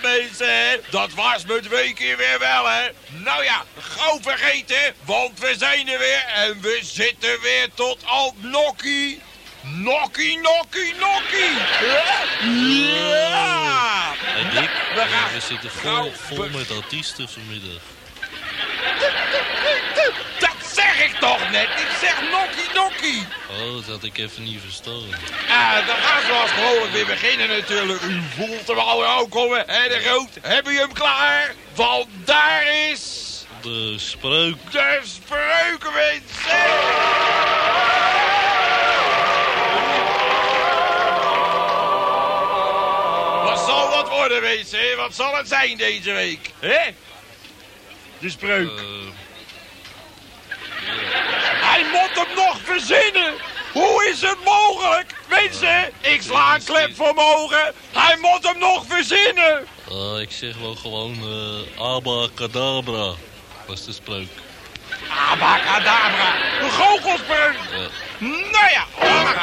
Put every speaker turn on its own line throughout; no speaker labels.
dat mensen? was me twee keer weer wel hè? Nou ja, gauw vergeten, want we zijn er weer en we zitten weer tot al nokkie. Nokkie, nokkie, nokkie. Ja.
Hey Dick,
We gaan
we zitten vol, vol met artiesten vanmiddag.
Toch net. Ik zeg nokkie, nokkie.
Oh, dat had ik even niet verstaan.
Ah, dan gaan we zoals gewoonlijk weer beginnen natuurlijk. U voelt hem al aankomen, hè de Groot? Hebben je hem klaar? Want daar is
De spreuk.
de spreukenwensen. Wat zal dat worden, mensen? Wat zal het zijn deze week? Hè? De spreuk.
eh,
moet hem nog verzinnen. Hoe is het mogelijk? Mensen, ik sla een klep voor mijn ogen. Hij moet hem nog verzinnen.
ah, ik zeg wel gewoon eh abacadabra. Is de spreuk.
Abacadabra. Een goochelspreuk.
Ja.
Nou ja, laten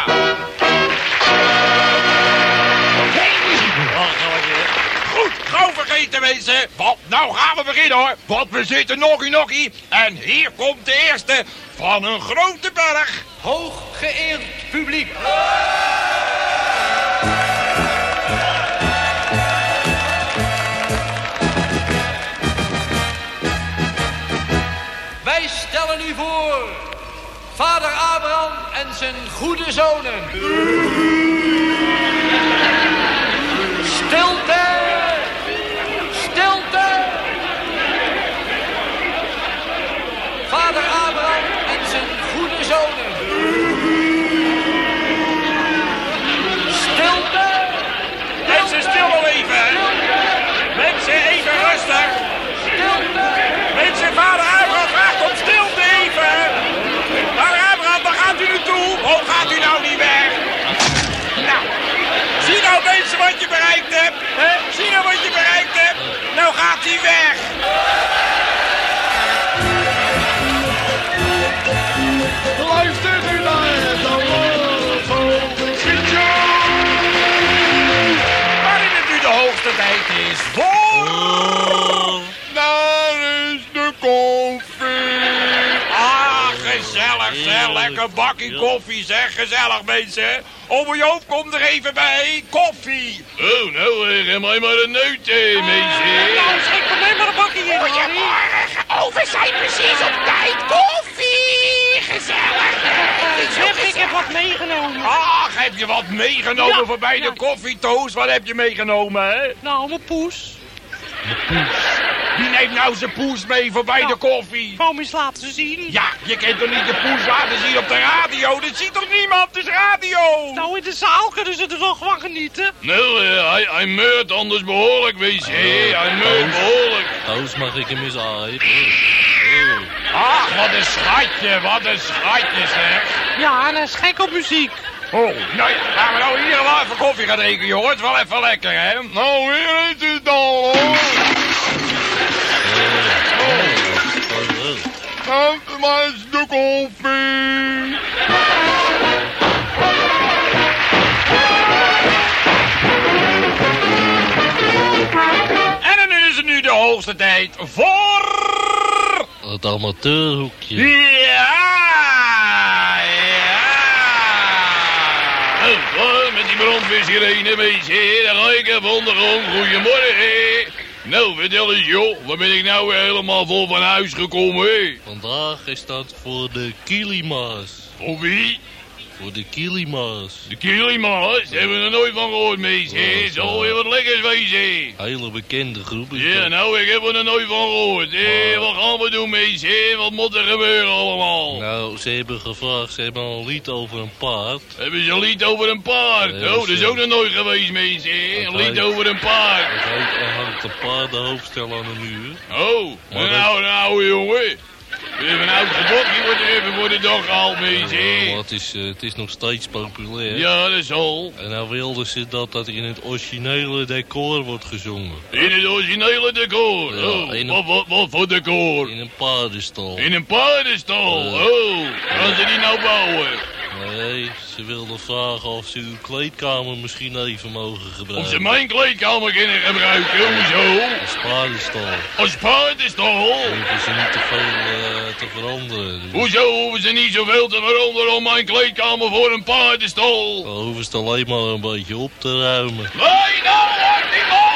gauw vergeten mensen. Want nou gaan we beginnen hoor. Want we zitten nokkie nokkie. En hier komt de eerste van een grote berg.
Hooggeëerd publiek. Wij stellen u voor vader Abraham en zijn goede zonen. Stilte!
Tijd is voor... Daar is de koffie. Ah, gezellig zeg. Lekker bakje
Ja.
koffie zeg. Gezellig mensen. Ome Joop, kom er even bij. Koffie.
Oh, nou, geef mij maar een neut, eh, meisje.
Nou, schik voor mij maar een bakje in.
Goedemorgen. Oh, we zijn precies op tijd. Koffie. Gezellig.
Zeg, ik heb wat meegenomen.
Ach, heb je wat meegenomen
Ja,
voor bij de
ja.
koffietoast? Wat heb je meegenomen, hè?
Nou, mijn poes.
Wie neemt nou zijn poes mee voor bij
Ja.
de koffie?
Wou me eens laten zien.
Ja, je kent toch niet de poes laten zien op de radio? Dat ziet toch niemand? Het is radio!
Nou, in de zaal kunnen ze er toch van genieten.
Nou, eh, hij, hij meurt anders behoorlijk, weet je. hij meurt behoorlijk. Toos, mag ik hem eens aaien? Oh.
Ach, wat een schatje, wat een schatje, zeg.
Ja, en hij is gek op muziek.
Oh, nou ja, gaan we nou ieder geval even koffie gaan drinken, joh. Het is wel even lekker, hè? Nou, weer is het dan, hoor.
Oh, oh.
Dat was de koffie. En dan is het nu de hoogste tijd voor...
Het amateurhoekje.
Ja! Ja!
Klaar met die brandweersirene, meisje. Dan ga ik even ondergrond. Goedemorgen. Nou, vertel eens, joh. Waar ben ik nou weer helemaal vol van huis gekomen? Vandaag is dat voor de Kilima's.
Voor wie?
Voor de Kilima's.
De Kilima's, hebben we er nooit van gehoord, mees. hè?
Ja,
Zal weer wat lekkers wezen.
Hele bekende groep is
Ja,
dat.
nou, ik heb er nooit van gehoord. Hé, wat gaan we doen, mees? hè? Wat moet er gebeuren allemaal?
Nou, ze hebben gevraagd, ze hebben een lied over een paard.
Hebben ze een lied over een paard?
Ja,
oh, dat is
zo.
ook nog nooit geweest, mees. hè? Een lied over een paard.
Er hangt, een paardenhoofdstel aan de muur.
Oh, een oude jongen. Even een oud gebokje wordt even voor de dag gehaald, mees. hè?
Maar het is, eh, het is nog steeds populair.
Ja, dat zal.
En nou wilden ze dat dat in het originele decor wordt gezongen.
In het originele decor.
Ja,
oh,
een-
wat, wat, wat voor decor?
In een paardenstal.
In een paardenstal.
Ja.
Oh, gaan ze die nou bouwen?
Nee, ze wilden vragen of ze uw kleedkamer misschien even mogen
Of
gebruiken.
ze mijn kleedkamer kunnen gebruiken, hoezo?
Als paardenstal.
Als paardenstal?
Hoeven ze niet te veel eh, te veranderen. Dus
Hoezo hoeven ze niet zoveel te veranderen om mijn kleedkamer voor een paardenstal?
dan hoeven ze alleen maar een beetje op te ruimen.
Nee, nou mooi!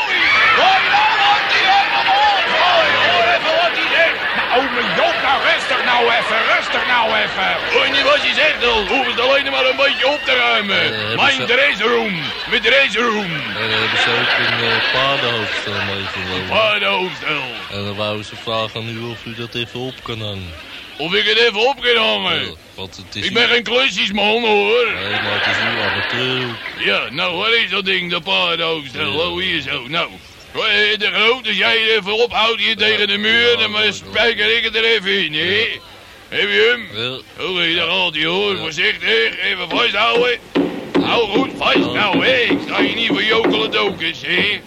Nou even,
rustig nou even.
Hoor je niet wat je zegt dan? Hoeven ze alleen maar een beetje op te ruimen.
Eh, hebben
Mijn
ze-
dressroom. Mijn dressroom.
En dan hebben ze ook een eh, paardenhoofdstel meegenomen.
Paardenhoofdstel.
En dan wouden ze vragen aan u of u dat even op kan hangen.
Of ik het even op kan hangen.
Want het is
Ik ben geen klusjesman hoor.
Nee, maar het is uw amateur.
Ja, nou, wat is dat ding, dat paardenhoofdstel? Oh, hier zo. Nou, eh, de groot, als jij even ophoudt hier tegen de muur, dan maar spijker ik het er even in, hè? Heb je hem?
Ja,
Oké, daar gaat hij hoor. Voorzichtig, even vasthouden. Hou goed vast, nou, hè. Ik sta hier niet voor jokelen dokens, hè.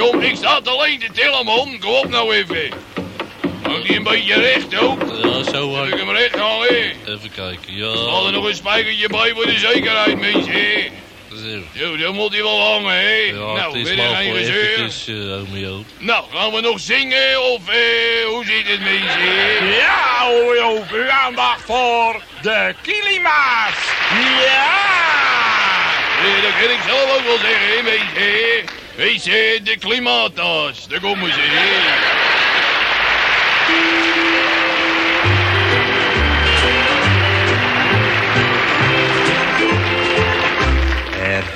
om, ik sta alleen te tillen, man. Kom op nou even. Hangt hij een beetje recht ook?
Ja, zo
Heb ik hem recht hangen?
Even kijken,
Haal er
ja.
nog een spijkertje bij voor de zekerheid, mensen, hè.
Zo.
Dan moet hij wel hangen, hè?
Ja,
nou,
het is eventjes, uh.
Nou, gaan we nog zingen of eh, hoe zit het, mensen?
Ja, Joop, uw aandacht voor de Kilima's. Ja!
Eh, dat kan ik zelf ook wel zeggen, hè, mensen. Wees de klimaattas, daar komen ze,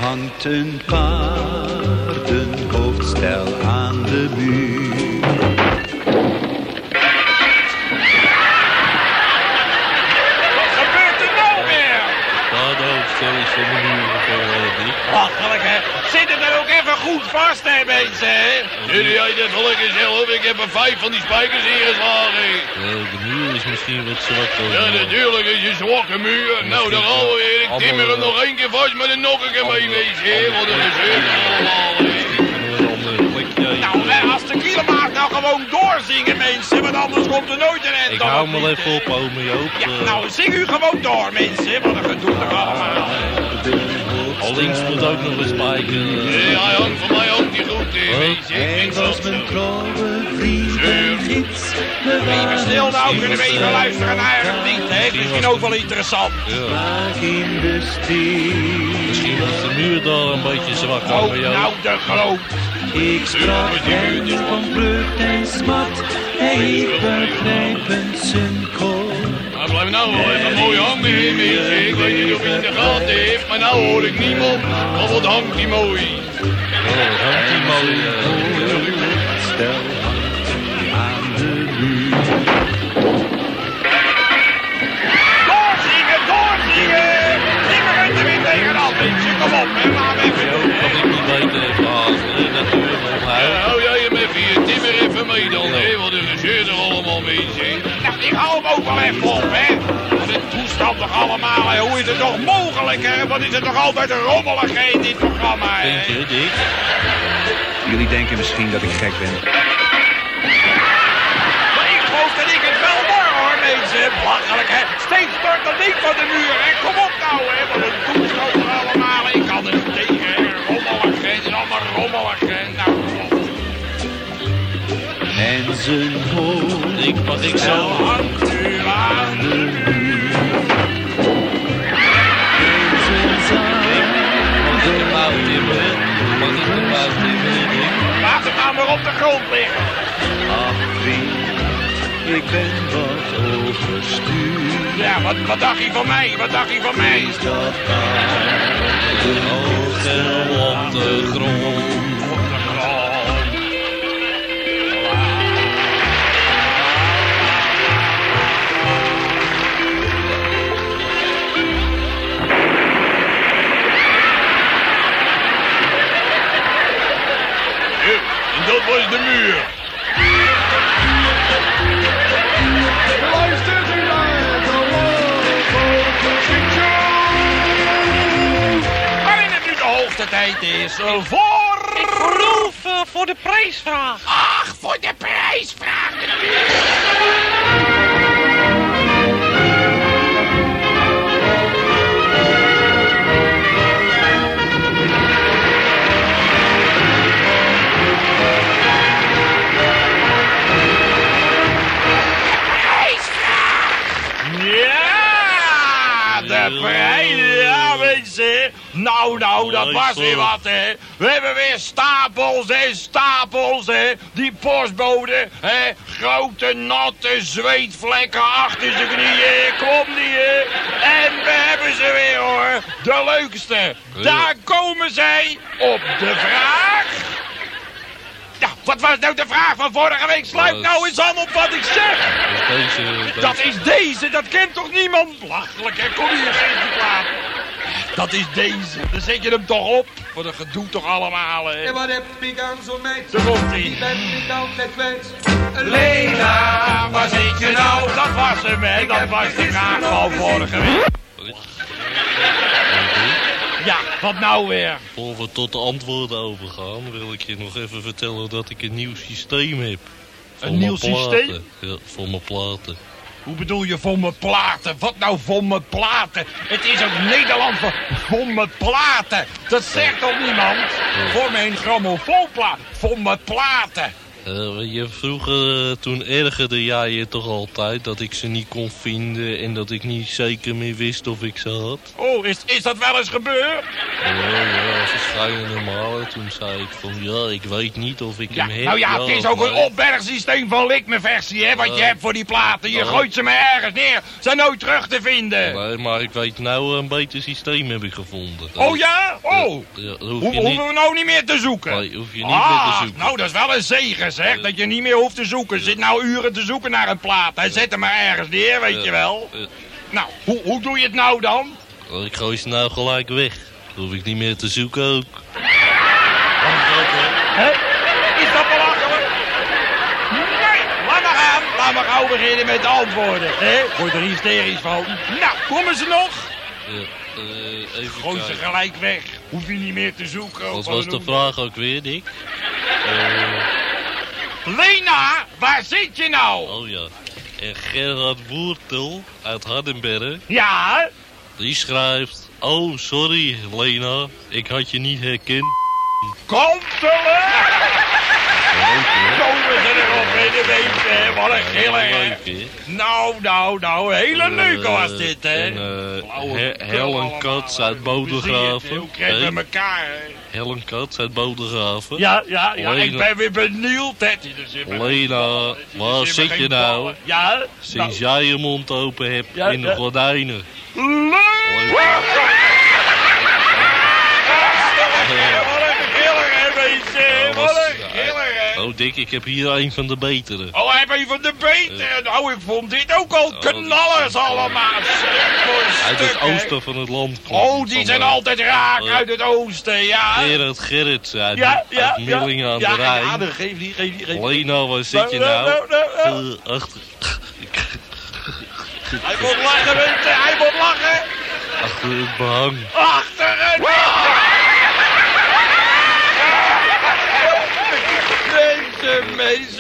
hangt een paardenhoofdstel aan de muur.
Gevallen, Dick.
Lachelijk, hè? Zit het er ook even goed vast, hè, mensen, hè?
Jullie wel lekker zelf, ik heb er vijf van die spijkers ingeslagen.
Ja, de muur is misschien wat zwak.
Ja, natuurlijk is een zwakke muur. Nou, daar gaan we weer. Ik timmer hem nog één keer vast met een nog een keer mee, wees, hè. Wat een gezeur allemaal,
gewoon doorzingen, mensen, want anders komt er nooit een end
Ik
op,
hou me even op, ome Joop.
Ja,
Eh,
nou, zing u gewoon door, mensen. Wat een gedoe toch allemaal.
Al links moet ook nog een spijker. eh.
Ja, hij hangt voor mij hangt die goed, hè.
Hij
Ik
was mijn trouwe vriend
Even stil nou, kunnen we even luisteren naar het lied, hè? Misschien ook wel interessant.
Ja, misschien is de muur daar een beetje zwak, ome Joop.
nou de groot.
Ik sprak hem van vlucht en smat. Hij begrijpend zijn kool.
Hij blijft nou wel even mooi hangen, mensen. Ik weet niet of hij in de gaten heeft, maar nou hoor ik niemand. Oh, wat hangt die mooi.
Oh, hangt die mooi. eh.
Stel aan de muur.
Even
mee dan, hè. Wat een er allemaal, mensen.
Nou, ik hou hem ook wel even op, hè. Wat een toestand toch allemaal, hè. Hoe is het toch mogelijk, hè? Wat is het toch altijd rommelig, hè, in dit programma, hè?
Denk je, Dick?
Jullie denken misschien dat ik gek ben.
Maar ik geloof dat ik het wel hoor, hoor, mensen. Belachelijk, hè. Steeds stort dat ding van de muur, hè. Kom op nou, hè. Wat een toestand toch allemaal, hè. Ik kan er niet tegen, hè. Rommelig, hè. Het is allemaal rommelig, hè. Nou,
zijn hoofd
Ik mag ik zo.
hangt u aan de
Mag ik hem uittimmeren? Mag ik hem Dick?
Laat het nou maar op de grond liggen.
Ach vriend, ik ben wat overstuur.
Ja, ja, wat, wat dacht je van mij? Wat dacht je van mij?
dat daar
Hoog en op de grond.
Tijd is eh, voor...
Ik geloof eh, voor de prijsvraag.
Ach, voor de prijsvraag. Nou, nou, dat was weer wat, hè. We hebben weer stapels en stapels, hè. Die postbode, hè. Grote, natte zweetvlekken achter zijn knieën. Kom die, hè. En we hebben ze weer, hoor. De leukste. Daar komen zij op de vraag... Ja, wat was nou de vraag van vorige week? Sluit
Eh,
nou eens aan op wat ik zeg.
Deze,
Dat is deze, dat kent toch niemand? Belachelijk, hè? Kom hier, geef die plaat. Dat is deze. Dan zet je hem toch op. Voor dat gedoe toch allemaal, hè?
En wat heb ik aan zo'n meid?
Daar komt
Die
ie.
ben ik altijd kwijt.
Lena, waar zit je nou? Dat was hem, hè? Dat was de vraag van vorige week. Ja, wat nou weer?
Voor we tot de antwoorden overgaan, wil ik je nog even vertellen dat ik een nieuw systeem heb. Voor
Een nieuw
platen.
systeem?
Ja, voor mijn platen.
Hoe bedoel je voor mijn platen? Wat nou voor mijn platen? Het is ook Nederland voor, voor mijn platen. Dat zegt toch niemand? Voor mijn grammofoonplaat. Voor mijn platen.
Eh, je vroeger, eh, toen ergerde jij je toch altijd dat ik ze niet kon vinden en dat ik niet zeker meer wist of ik ze had?
Oh, is, is dat wel eens gebeurd?
Ja, ja, verschillende malen. Toen zei ik van ja, ik weet niet of ik
Ja,
hem heb.
nou ja, het is ook een opbergsysteem van likmeversie, hè, wat je hebt voor die platen. Je gooit ze maar ergens neer. Ze zijn nooit terug te vinden.
Nee, maar ik weet nou een beter systeem heb ik gevonden.
Oh ja? Oh.
Ja, hoef
Ho
je niet,
hoeven we nou niet meer te zoeken?
nee, hoef je niet
ah,
meer te zoeken.
nou dat is wel een zegen dat je niet meer hoeft te zoeken. Zit nou uren te zoeken naar een plaat. Hij zet hem maar ergens neer, weet je wel.
Ja.
Nou, hoe, hoe doe je het nou dan?
Oh, Ik gooi ze nou gelijk weg. Dan hoef ik niet meer te zoeken ook.
Hè? Is dat belachelijk? Nee, laat maar gaan. Laat maar gauw beginnen met de antwoorden. Hè? Word er hysterisch van. Nou, komen ze nog?
Ja, eh, even
Gooi ze gelijk weg. Hoef je niet meer te zoeken.
Wat was de vraag ook weer, Dick? Eh,
ook. Lena, waar zit je nou?
oh ja. En Gerhard Woertel uit Hardenberg,
Ja?
die schrijft... Oh, sorry, Lena. Ik had je niet herkend.
Kom terug! Komen ze erop in de week, hè? Wat een hè? Nou, nou, nou, hele leuke was
Eh,
dit, hè?
En eh,
Flauwe
He-
kul
Helen
hè.
uit
je het,
Bodegraven.
Hoe krijgen
Hey,
we elkaar?
Helen Kats uit Bodegraven.
Ja, ja, ja, ik ben weer benieuwd, hè?
Lena, waar zit je nou?
Ja?
Sinds jij je mond open hebt in de gordijnen.
Nou, leuk! Wat een hè, mensen? Wat
was-
een?
Oh Dick, ik heb hier een van de betere.
Oh, hij heeft van de beter. Nou, ik vond dit ook al knallers allemaal. Een
Uit het oosten van het land.
Oh, die zijn altijd raak
eh,
uit het oosten, ja.
Gerard Gerrits uit,
Ja, ja,
uit
ja.
Millingen aan
ja,
de Rijn.
Ja, dan geef die, geef die, geef die.
Lena, waar zit je
Nou,
nou?
nou, nou, nou.
Eh, achter,
Hij moet lachen. Hij moet lachen.
achter het behang.
Achter het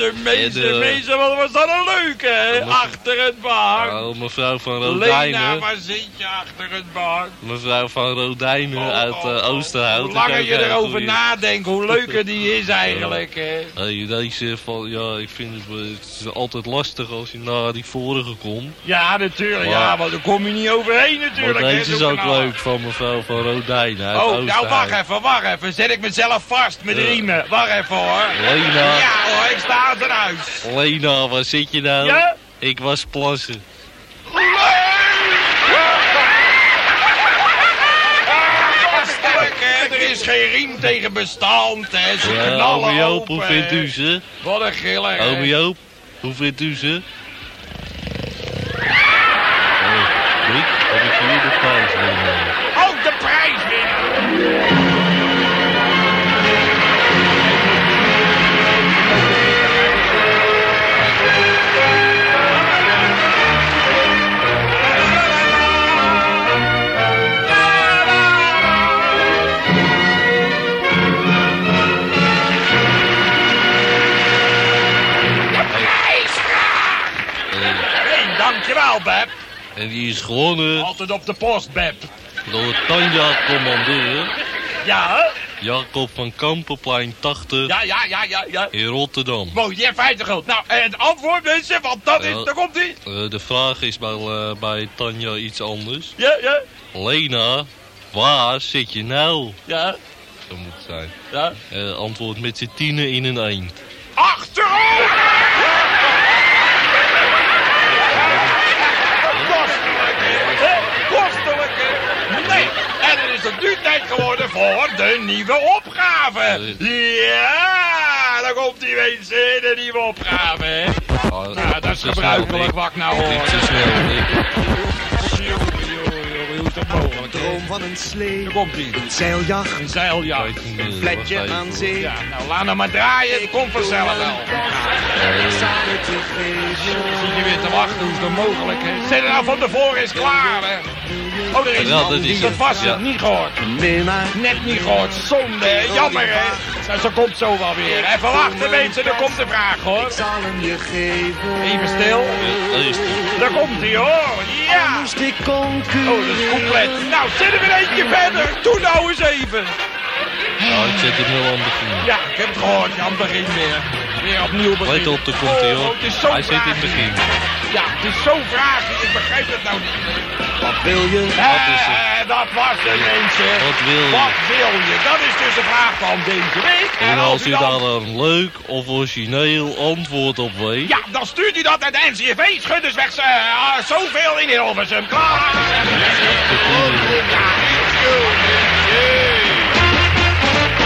meester, meester,
En, eh,
meester, wat was dat een leuke, hè?
Maar-
Achter het behang.
Nou, mevrouw van
Lena,
Rodijnen.
waar zit je achter het behang?
Mevrouw van Rodijnen
Oh,
uit
oh,
eh,
oh.
Oosterhout.
Hoe langer
Ik
je erover nadenkt, hoe leuker die is eigenlijk, hè?
Hey, deze van, ja, ik vind het, wel- het is altijd lastig als je naar die vorige komt.
Ja, natuurlijk,
Maar-
ja, want daar kom je niet overheen natuurlijk.
maar
hè,
deze is ook leuk van mevrouw van Rodijnen uit
Oh, nou wacht even, wacht even. Zet ik mezelf vast met
Ja.
riemen. Wacht even hoor.
Lena,
Ja hoor, ik sta gaat eruit.
Lena, waar zit je nou?
Ja?
Ik was plassen.
Ah, er is geen riem tegen bestand, hè. Ze
ja,
knallen
Joop, hoe vindt u ze?
Oh, Wat een giller, hè.
Joop, hoe vindt u ze? Hey, Riek, heb ik hier de prijs weer?
Ook de prijs weer! Dankjewel, Beb.
En die is gewonnen
Altijd op de post, Beb.
door Tanja Commandeur,
Ja?
Jacob van Kampenplein 80
Ja, ja, ja, ja, ja.
in Rotterdam.
Wow, je hebt 50 gulden. Nou, en het antwoord, mensen, want dat is...
Ja.
Daar komt ie.
Eh, de vraag is bij, eh, bij Tanja iets anders.
Ja, ja,
Lena, waar zit je nou?
ja,
Zo moet zijn.
ja.
Eh, antwoord met z'n tienen in een eend.
Achterover! Tijd geworden voor de nieuwe opgave. Ja, daar komt die mensen, de nieuwe opgave, hè?
Ah,
Ja, dat is gebruikelijk wat nou hoor. Hoe is mogelijk?
Droom van een slee,
Daar komt ie.
een zeiljacht,
Een zeiljacht.
Eh,
vletje
even,
aan zee.
Ja, nou, laat hem maar draaien. Het komt vanzelf wel.
Eh.
Zit je weer te wachten, hoe is dat mogelijk, hè? Zet het nou van tevoren is klaar, hè? Oh, er is
Ja, dat is
dat
het.
was
Ja.
het niet gehoord. Net niet gehoord. Zonde, hè? jammer, hè? Nou, ze komt zo wel weer. Even wachten, mensen, er komt de vraag, hoor.
ik zal hem je geven.
Even stil.
daar is die.
Daar komt hij, hoor. Ja.
Moest ik concurreren.
Oh, dat is compleet. Nou, zet hem er eentje verder. Doe nou eens even.
Nou, ik zet hem wel aan het begin.
Ja, ik heb het gehoord. Ja, aan het begin weer. Weer opnieuw beginnen.
Let op, daar komt hij
Oh,
hoor.
het
Hij zit in het begin.
Ja, het is zo'n vraag. Ik begrijp het nou niet.
Wat wil je?
Wat is het?
Eh, dat was het, mensen.
Wat wil je?
Wat wil je? Dat is dus de vraag van deze week.
En als u
dan-
daar een leuk of origineel antwoord op weet,
Ja, dan stuurt u dat naar de NCV. Schuddersweg uh, zoveel in Hilversum. Klaar.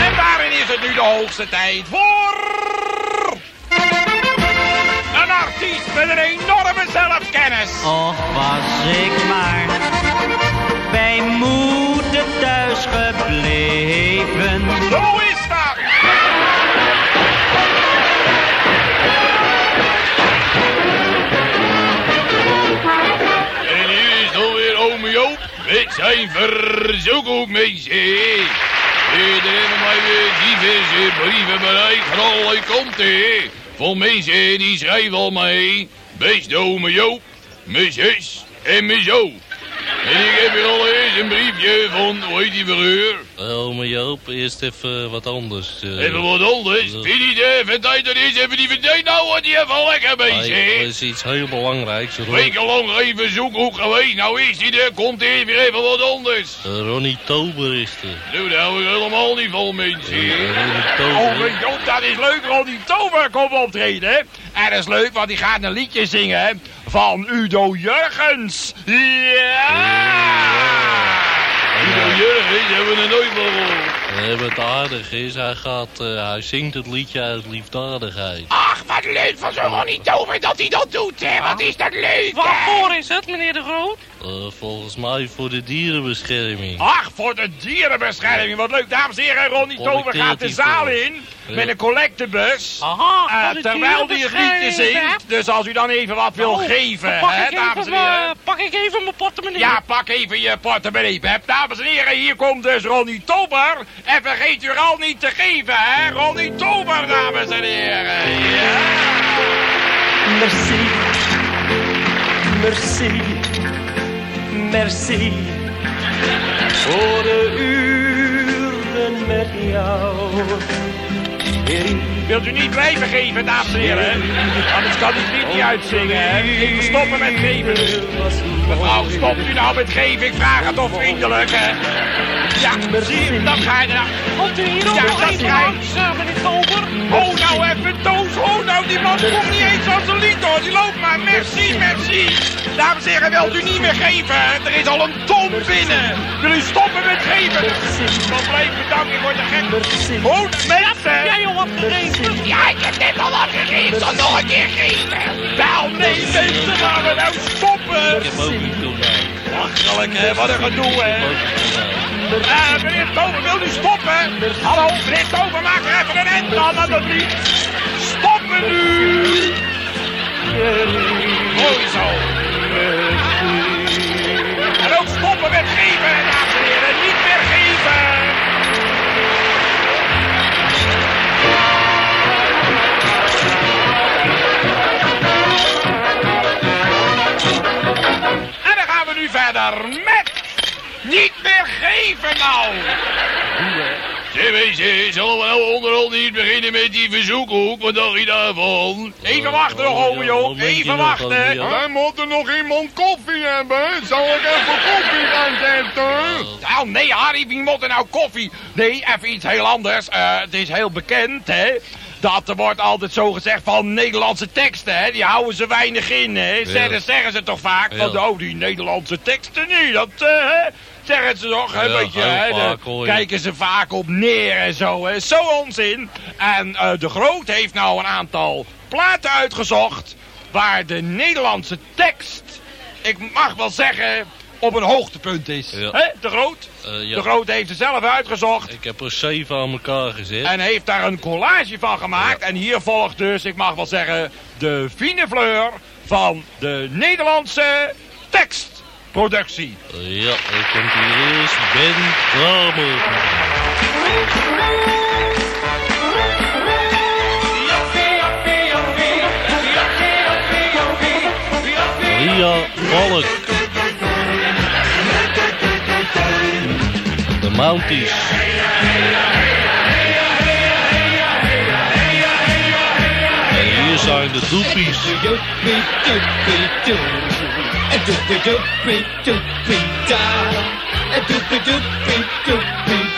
En daarin is het nu de hoogste tijd voor... Artiest met een enorme zelfkennis.
Och, was ik maar bij moeder thuis gebleven.
Zo is dat.
En hier is dan weer ome Joop met zijn verzoek ook mee zee. Er hebben mij weer diverse brieven bereikt van allerlei kanten. Van mensen die schrijven al mee. Beste ome Joop, mijn zus en mijn. En ik heb hier allereerst een briefje van, hoe heet die verheur?
Oh, maar Joop, eerst even wat anders. eh.
Even wat anders. Vind je niet even tijd dat is? Even die verdient nou wordt die even lekker bezig.
dat is iets heel belangrijks.
Wekenlang even zoekhoek geweest. Nou is hij er. Komt er weer even wat anders.
eh, Ronnie Tober is er.
Nu, daar hou ik helemaal niet van, mensen.
Eh, Ronnie
Oh,
Tober.
mijn god, dat is leuk, want die tover komt optreden. hè? En dat is leuk, want die gaat een liedje zingen van Udo Jurgens. Ja!
Udo Jurgens hebben we er nooit van gehoord.
Eh, wat aardig is, hij, gaat, eh, hij zingt het liedje uit liefdadigheid.
Ach, wat leuk van zo'n Ronnie Tover dat hij dat doet, hè. Wat is dat leuk, hè.
Waarvoor is het, meneer de Groot?
Eh, volgens mij voor de dierenbescherming.
Ach, voor de dierenbescherming. Wat leuk, dames en heren. Ronnie Tover gaat de zaal in. Met een collectebus.
Aha, de
terwijl die het liedje zingt. Dus als u dan even wat wil
Oh,
geven,
pak
hè,
ik
dames en
even,
heren.
pak ik even mijn portemonnee.
Ja, pak even je portemonnee, Pep. Dames en heren, hier komt dus Ronnie Tober. En vergeet u al niet te geven, hè? Ronnie Tober, dames en heren. Ja.
Merci, merci, merci voor de uren met jou.
Wilt u niet blijven geven, dames en heren? Anders kan ik dit niet uitzingen, hè? Ik wil stoppen met geven. Mevrouw, stopt u nou met geven? Ik vraag het toch vriendelijk, hè? Ja, zie je, dan ga je er...
Komt u hier ook
Ja,
nog
dat
even
ga ik.
langs, eh, meneer Koper?
Oh, nou even toos. Oh, nou, die man komt niet eens als een lied, hoor. Die loopt maar. Merci, merci. Dames en heren, wilt u niet meer geven? Er is al een ton binnen. Wil u stoppen met geven? Ik zal blijven bedanken, ik word er gek. Oh, mensen.
Jij al afgegeven?
Ja, ik heb net al afgegeven. Zal nog een keer geven.
Wel, nee, mensen, gaan we nou stoppen?
Ik heb ook tonijn.
Lachelijk, hè. Wat een gedoe, hè. Eh, meneer Tover, wil u stoppen? Hallo, meneer Tover, maak er even een end aan, alsjeblieft. En ook stoppen met geven, dames en heren. Niet meer geven. En dan gaan we nu verder met... Niet meer geven nou!
Mensen, zullen we nou onderhand niet beginnen met die verzoekhoek? Wat dacht je daarvan?
Even wachten nog, ome Joop. Even wachten.
Wij moeten nog iemand koffie hebben. Zal ik even koffie gaan zetten?
Nou, nee, Harry, wie moet er nou koffie? Nee, even iets heel anders. Eh, het is heel bekend, hè. Dat er wordt altijd zo gezegd van Nederlandse teksten, hè. Die houden ze weinig in, hè. Zeggen, zeggen ze toch vaak. Van, oh, die Nederlandse teksten niet. Dat, eh, hè, zeggen ze toch.
Ja,
Weet je,
heel
hè. Daar
vaak, hoor je.
kijken ze vaak op neer en zo, hè. Zo onzin. En eh, De Groot heeft nou een aantal platen uitgezocht... waar de Nederlandse tekst, ik mag wel zeggen, op een hoogtepunt is.
Ja.
Hè, De Groot?
Eh, ja.
De Groot heeft ze zelf uitgezocht.
Ik heb er zeven aan elkaar gezet.
En heeft daar een collage van gemaakt. En hier volgt dus, ik mag wel zeggen, de fine fleur van de Nederlandse tekstproductie.
Ja, ik komt hier eerst Ben Kramer. Ria Valk. De Mounties. En hier zijn de Doepies.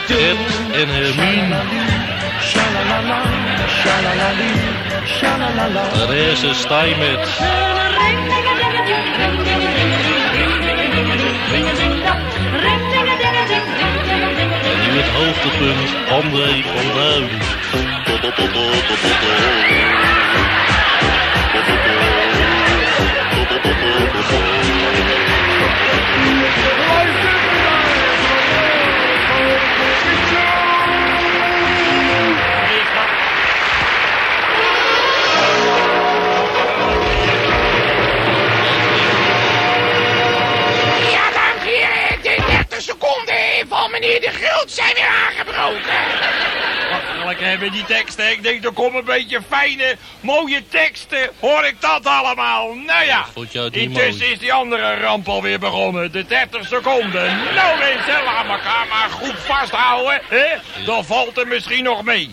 Ed en Hermine. Therese Stijmet. En nu het hoogtepunt, André van Duin.
Thank you. Die teksten. Ik denk, er komen een beetje fijne, mooie teksten. Hoor ik dat allemaal? Nou ja, intussen is die andere ramp alweer begonnen. De 30 seconden. Nou mensen, laat elkaar maar goed vasthouden. Hè? Dan valt er misschien nog mee.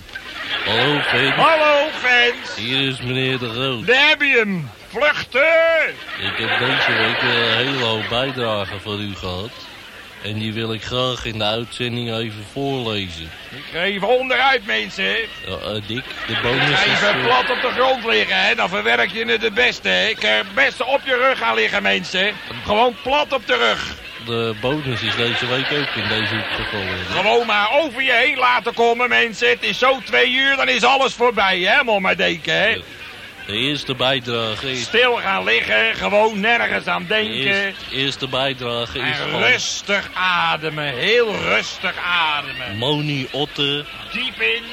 Hallo Vin,
Hallo fans.
hier is meneer De Groot.
Daar heb je hem. Vluchten.
Ik heb deze week een hele hoop bijdragen voor u gehad. En die wil ik graag in de uitzending even voorlezen.
Ik ga even onderuit mensen.
Ja, eh, Dick, de bonus is...
even plat op de grond liggen, hè. Dan verwerk je het het beste, hè. Ik heb het beste op je rug gaan liggen, mensen. Gewoon plat op de rug.
de bonus is deze week ook in deze hoek gevallen.
Gewoon maar over je heen laten komen, mensen. Het is zo twee uur, dan is alles voorbij, hè. Moet maar denken, hè.
De eerste bijdrage is...
Stil gaan liggen, gewoon nergens aan
De
denken.
eerste, eerste bijdrage is
En rustig ademen, heel rustig ademen.
Moni Otte
Diep in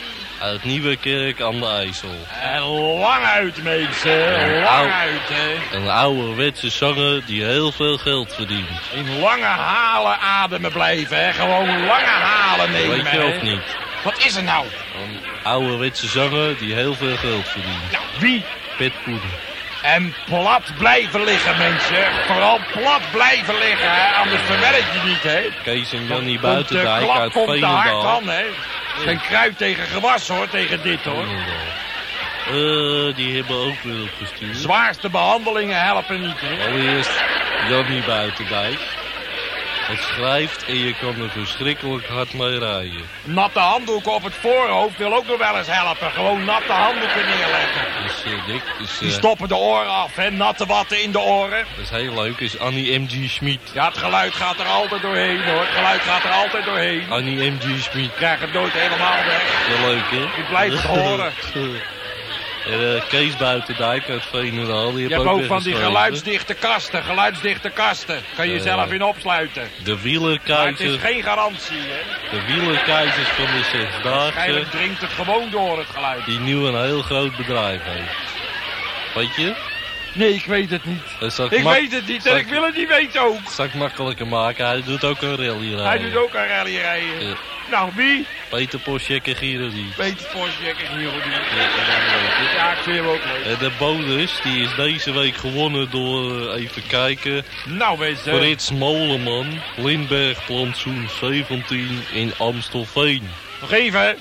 uit Nieuwekerk aan de IJssel.
en lang uit, mensen. Lang uit, hè.
Een ouderwetse zanger die heel veel geld verdient.
In lange halen ademen blijven, hè. Gewoon lange halen nemen,
Weet je of niet?
Wat is er nou?
Een ouderwetse zanger die heel veel geld verdient.
Nou, wie?
Petpoeder.
En plat blijven liggen, mensen. Vooral plat blijven liggen, hè. Anders verwerk je niet, hè.
Kees en Jannie Buitendijk uit Veenendaal.
aan, hè. Geen kruid tegen gewas, hoor, tegen dit, hoor.
Eh, die hebben ook weer opgestuurd.
Zwaarste behandelingen helpen niet, hè?
Allereerst Jannie Buitendijk. Het schrijft en je kan er verschrikkelijk hard mee rijden.
Natte handdoeken op het voorhoofd wil ook nog wel eens helpen. Gewoon natte handdoeken neerleggen.
Dus eh, Dick, dus,
Die
eh,
stoppen de oren af, hè? Natte watten in de oren.
dat is heel leuk, is Annie M.G. Schmid.
Ja, het geluid gaat er altijd doorheen, hoor. Het geluid gaat er altijd doorheen.
Annie M.G. Schmid.
Krijg het nooit helemaal weg.
Heel leuk, hè?
Ik blijf het horen.
Eh, Kees Buitendijk uit Veenendaal, die
Je hebt
ook
van die geluidsdichte kasten, geluidsdichte kasten. Kan je
Ja.
zelf in opsluiten.
De
Maar het is
wielerkeizers,
geen garantie, hè.
de wielerkeizers van de Zesdaagse,
Waarschijnlijk dringt het gewoon door, het geluid.
die nu een heel groot bedrijf heeft. Weet je?
Nee, ik weet het niet.
Zal
Ik weet het niet en ik wil het niet weten ook.
zal ik makkelijker maken. Hij doet ook een rally rijden.
Hij doet ook een rally rijden.
Ja.
Nou, wie?
Peter Poschek en Girardi.
Peter Forsjek en die.
Ja,
ik vind hem ook leuk.
En de bonus die is deze week gewonnen door, eh, even kijken,
Nou, mensen.
Frits Moleman, Lindberg Plantsoen 17 in Amstelveen.
Nog even.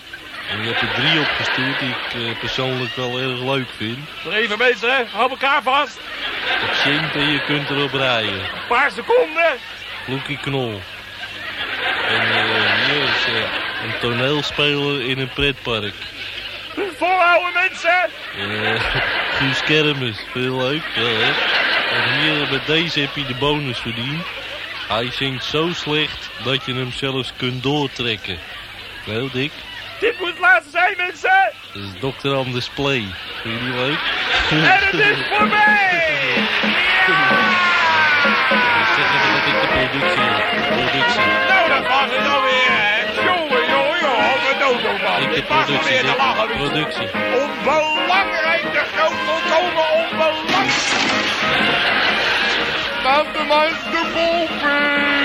En je hebt er drie opgestuurd die ik eh, persoonlijk wel erg leuk vind.
Nog even, mensen. Hou elkaar vast.
Het zingt en je kunt erop rijden.
Een paar seconden.
Loekie Knol. En eh, hier is eh, een toneelspeler in een pretpark.
Volhouden, mensen.
Eh Guus Kermis, veel leuk. Ja, hè? En hier met deze heb je de bonus verdiend. Hij zingt zo slecht dat je hem zelfs kunt doortrekken. Heel dik.
Dit moet het laatste zijn, mensen.
Dat is Dr. Anders Play. Vind je die leuk?
En het is voorbij.
Dus zeggen ze dat ik de productie heb. Productie.
Nou, dat was het alweer, hè. Jongen, jongen, jongen. Wat dodo, man.
Ik de
alweer te
Dick.
lachen.
Productie.
Onbelangrijk, de groot volkomen onbelangrijk. Buitenlands de bolpen.